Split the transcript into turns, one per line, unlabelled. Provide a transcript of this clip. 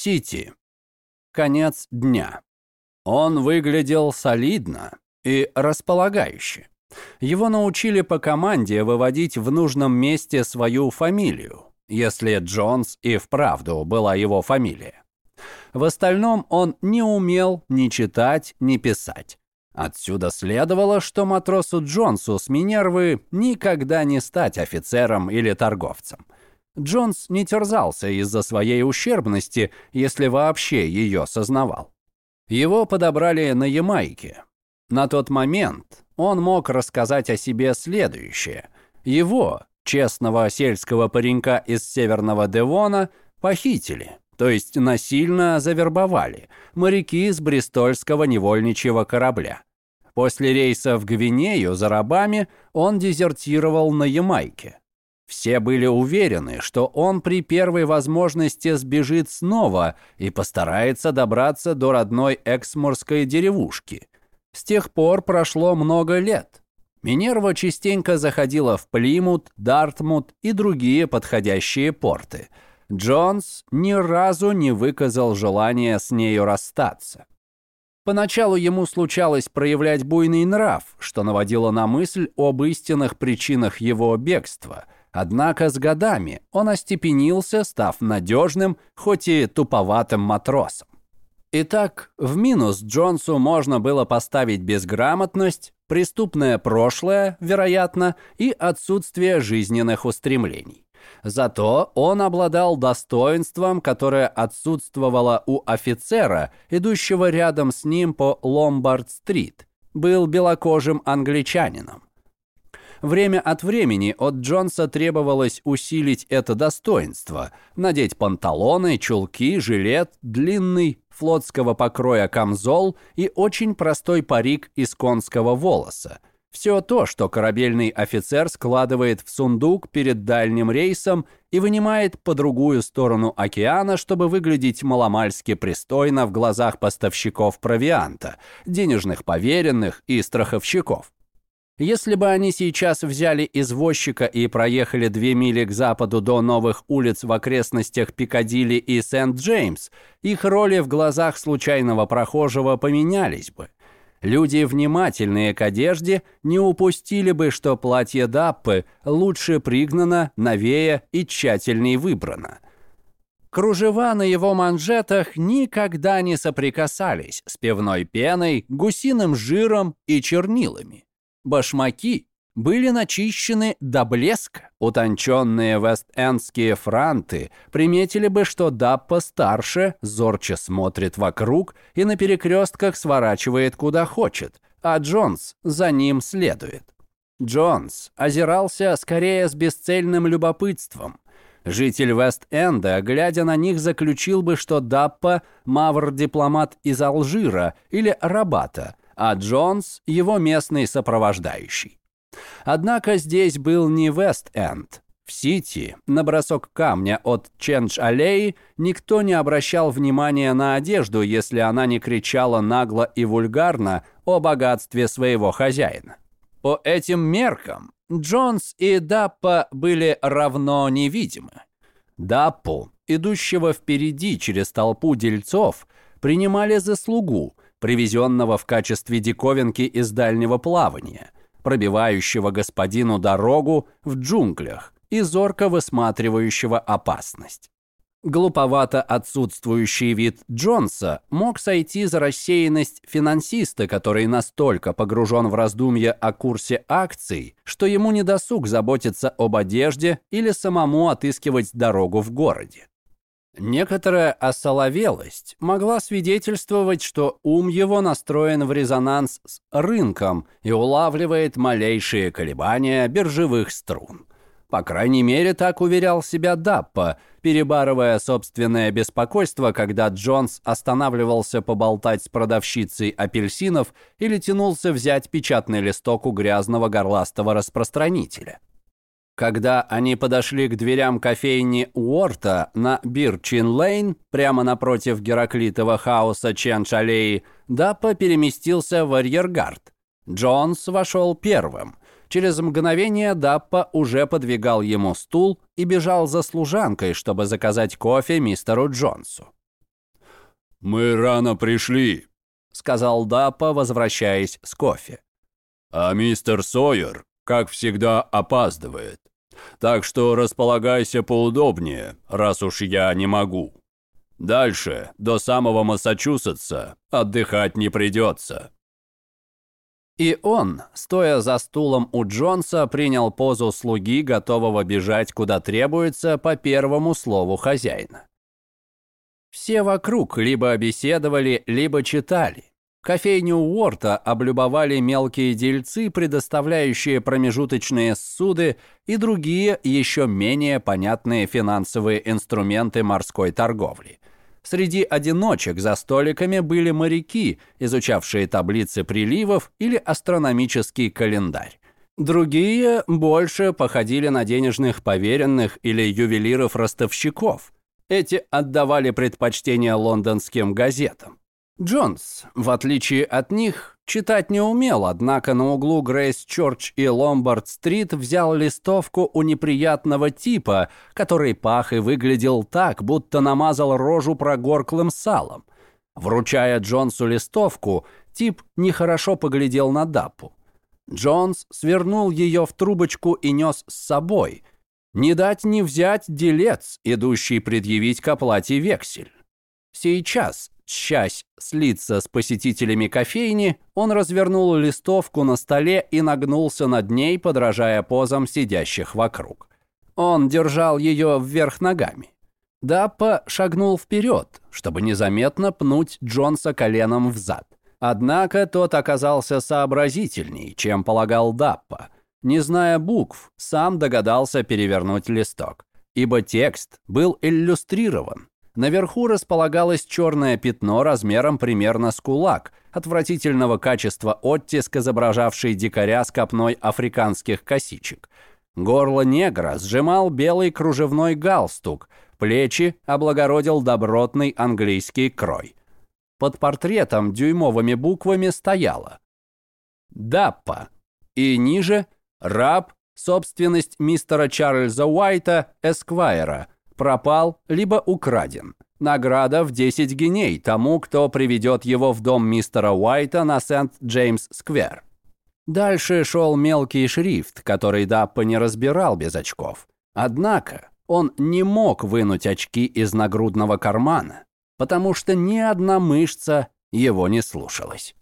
Сити. Конец дня. Он выглядел солидно и располагающе. Его научили по команде выводить в нужном месте свою фамилию, если Джонс и вправду была его фамилия. В остальном он не умел ни читать, ни писать. Отсюда следовало, что матросу Джонсу с Минервы никогда не стать офицером или торговцем. Джонс не терзался из-за своей ущербности, если вообще ее сознавал. Его подобрали на Ямайке. На тот момент он мог рассказать о себе следующее. Его, честного сельского паренька из Северного Девона, похитили, то есть насильно завербовали, моряки с Бристольского невольничьего корабля. После рейса в Гвинею за рабами он дезертировал на Ямайке. Все были уверены, что он при первой возможности сбежит снова и постарается добраться до родной эксморской деревушки. С тех пор прошло много лет. Минерва частенько заходила в Плимут, Дартмут и другие подходящие порты. Джонс ни разу не выказал желания с нею расстаться. Поначалу ему случалось проявлять буйный нрав, что наводило на мысль об истинных причинах его бегства – Однако с годами он остепенился, став надежным, хоть и туповатым матросом. Итак, в минус Джонсу можно было поставить безграмотность, преступное прошлое, вероятно, и отсутствие жизненных устремлений. Зато он обладал достоинством, которое отсутствовало у офицера, идущего рядом с ним по Ломбард-стрит. Был белокожим англичанином. Время от времени от Джонса требовалось усилить это достоинство, надеть панталоны, чулки, жилет, длинный флотского покроя камзол и очень простой парик из конского волоса. Все то, что корабельный офицер складывает в сундук перед дальним рейсом и вынимает по другую сторону океана, чтобы выглядеть маломальски пристойно в глазах поставщиков провианта, денежных поверенных и страховщиков. Если бы они сейчас взяли извозчика и проехали две мили к западу до новых улиц в окрестностях Пикадилли и Сент-Джеймс, их роли в глазах случайного прохожего поменялись бы. Люди, внимательные к одежде, не упустили бы, что платье Даппы лучше пригнано, новее и тщательней выбрано. Кружева на его манжетах никогда не соприкасались с пивной пеной, гусиным жиром и чернилами. Башмаки были начищены до блеска. Утонченные вест-эндские франты приметили бы, что Даппа старше, зорче смотрит вокруг и на перекрестках сворачивает куда хочет, а Джонс за ним следует. Джонс озирался скорее с бесцельным любопытством. Житель Вест-Энда, глядя на них, заключил бы, что Даппа – мавр-дипломат из Алжира или Рабата – а Джонс – его местный сопровождающий. Однако здесь был не Вест-Энд. В Сити, на бросок камня от Чендж-аллеи, никто не обращал внимания на одежду, если она не кричала нагло и вульгарно о богатстве своего хозяина. По этим меркам Джонс и Даппа были равно невидимы. Даппу, идущего впереди через толпу дельцов, принимали за слугу – привезенного в качестве диковинки из дальнего плавания, пробивающего господину дорогу в джунглях и зорко высматривающего опасность. Глуповато отсутствующий вид Джонса мог сойти за рассеянность финансиста, который настолько погружен в раздумья о курсе акций, что ему не досуг заботиться об одежде или самому отыскивать дорогу в городе. Некоторая осоловелость могла свидетельствовать, что ум его настроен в резонанс с рынком и улавливает малейшие колебания биржевых струн. По крайней мере, так уверял себя Даппа, перебарывая собственное беспокойство, когда Джонс останавливался поболтать с продавщицей апельсинов или тянулся взять печатный листок у грязного горластого распространителя. Когда они подошли к дверям кофейни Уорта на Бирчин-Лейн, прямо напротив Гераклитова хаоса Чен-Шалеи, Даппа переместился в арьергард. Джонс вошел первым. Через мгновение Даппа уже подвигал ему стул и бежал за служанкой, чтобы заказать кофе мистеру Джонсу. мы рано пришли», — сказал Даппа, возвращаясь с кофе. «А мистер Сойер, как всегда, опаздывает. Так что располагайся поудобнее, раз уж я не могу. Дальше, до самого Массачусетса, отдыхать не придется». И он, стоя за стулом у Джонса, принял позу слуги, готового бежать куда требуется по первому слову хозяина. Все вокруг либо беседовали, либо читали. Кофейню Уорта облюбовали мелкие дельцы, предоставляющие промежуточные суды и другие еще менее понятные финансовые инструменты морской торговли. Среди одиночек за столиками были моряки, изучавшие таблицы приливов или астрономический календарь. Другие больше походили на денежных поверенных или ювелиров-ростовщиков. Эти отдавали предпочтение лондонским газетам. Джонс, в отличие от них, читать не умел, однако на углу Грейс-Чорч и Ломбард-стрит взял листовку у неприятного типа, который пах и выглядел так, будто намазал рожу прогорклым салом. Вручая Джонсу листовку, тип нехорошо поглядел на Даппу. Джонс свернул ее в трубочку и нес с собой. Не дать не взять делец, идущий предъявить к оплате вексель. Сейчас, Часть слиться с посетителями кофейни, он развернул листовку на столе и нагнулся над ней, подражая позам сидящих вокруг. Он держал ее вверх ногами. Даппа шагнул вперед, чтобы незаметно пнуть Джонса коленом в зад. Однако тот оказался сообразительней, чем полагал Даппа. Не зная букв, сам догадался перевернуть листок, ибо текст был иллюстрирован. Наверху располагалось черное пятно размером примерно с кулак, отвратительного качества оттиск, изображавший дикаря с копной африканских косичек. Горло негра сжимал белый кружевной галстук, плечи облагородил добротный английский крой. Под портретом дюймовыми буквами стояло «Даппа» и ниже «Раб, собственность мистера Чарльза Уайта, Эсквайра», пропал, либо украден. Награда в 10 геней тому, кто приведет его в дом мистера Уайта на Сент-Джеймс-сквер. Дальше шел мелкий шрифт, который Даппа не разбирал без очков. Однако он не мог вынуть очки из нагрудного кармана, потому что ни одна мышца его не слушалась.